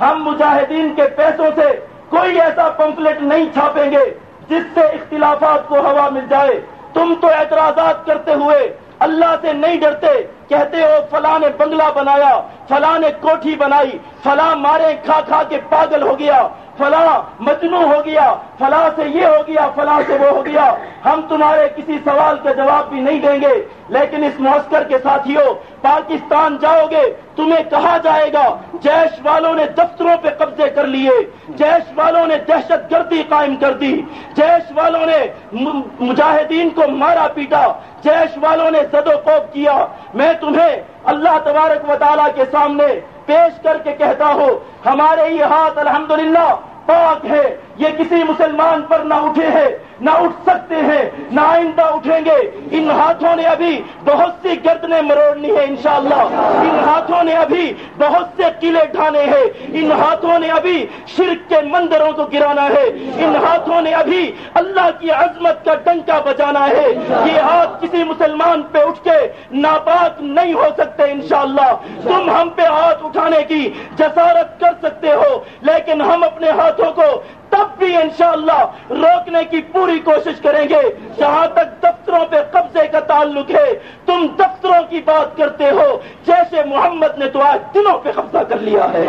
ہم مجاہدین کے پیسوں سے کوئی ایسا پمپلیٹ نہیں چھاپیں گے جس سے اختلافات کو ہوا مل جائے۔ تم تو اعتراضات کرتے ہوئے اللہ سے نہیں ڈرتے، کہتے ہو، فلاں نے بنگلہ بنایا، فلاں نے کوٹھی بنائی، فلاں مارے کھا کھا کے پاگل ہو گیا۔ فلاں مجنو ہو گیا، فلاں سے یہ ہو گیا، فلاں سے وہ ہو گیا۔ ہم تمہارے کسی سوال کا جواب بھی نہیں دیں گے۔ لیکن اس معسکر کے ساتھیوں، پاکستان جاؤ گے، تمہیں کہا جائے گا، جیش والوں نے دفتروں پہ قبضے کر لیے۔ جیش والوں نے دہشت گردی قائم کر دی۔ جیش والوں نے مجاہدین کو مارا پیٹا۔ جیش والوں نے زد و کوب کیا۔ میں تمہیں اللہ تبارک و تعالیٰ کے سامنے پیش کر کے کہتا ہوں، ہمارے یہ ہاتھ الحمدللہ پاک ہے، یہ کسی مسلمان پر نہ اٹھے ہیں، نہ اٹھ سکتے ہیں، نہ آئندہ اٹھیں گے۔ ان ہاتھوں نے ابھی بہت سی گردنیں مروڑنی ہے انشاءاللہ۔ ان ہاتھوں نے ابھی بہت سے قلعے ڈھانے ہیں۔ ان ہاتھوں نے ابھی شرک کے مندروں کو گرانا ہے۔ ان ہاتھوں نے ابھی اللہ کی عظمت کا ڈنکا بجانا ہے۔ یہ ہاتھ کسی مسلمان پہ اٹھ کے ناپاک نہیں ہو سکتے انشاءاللہ۔ تم ہم پہ ہاتھ اٹھانے کی جسارت کر سکتے ہو۔ لیکن ہم اپنے ہاتھوں کو تب بھی انشاءاللہ روکنے کی پوری کوشش کریں گے، جہاں تک دفتروں پہ قبضے کا تعلق ہے، تم دفتروں کی بات کرتے ہو، جیسے محمد نے تو آج دنوں پہ قبضہ کر لیا ہے۔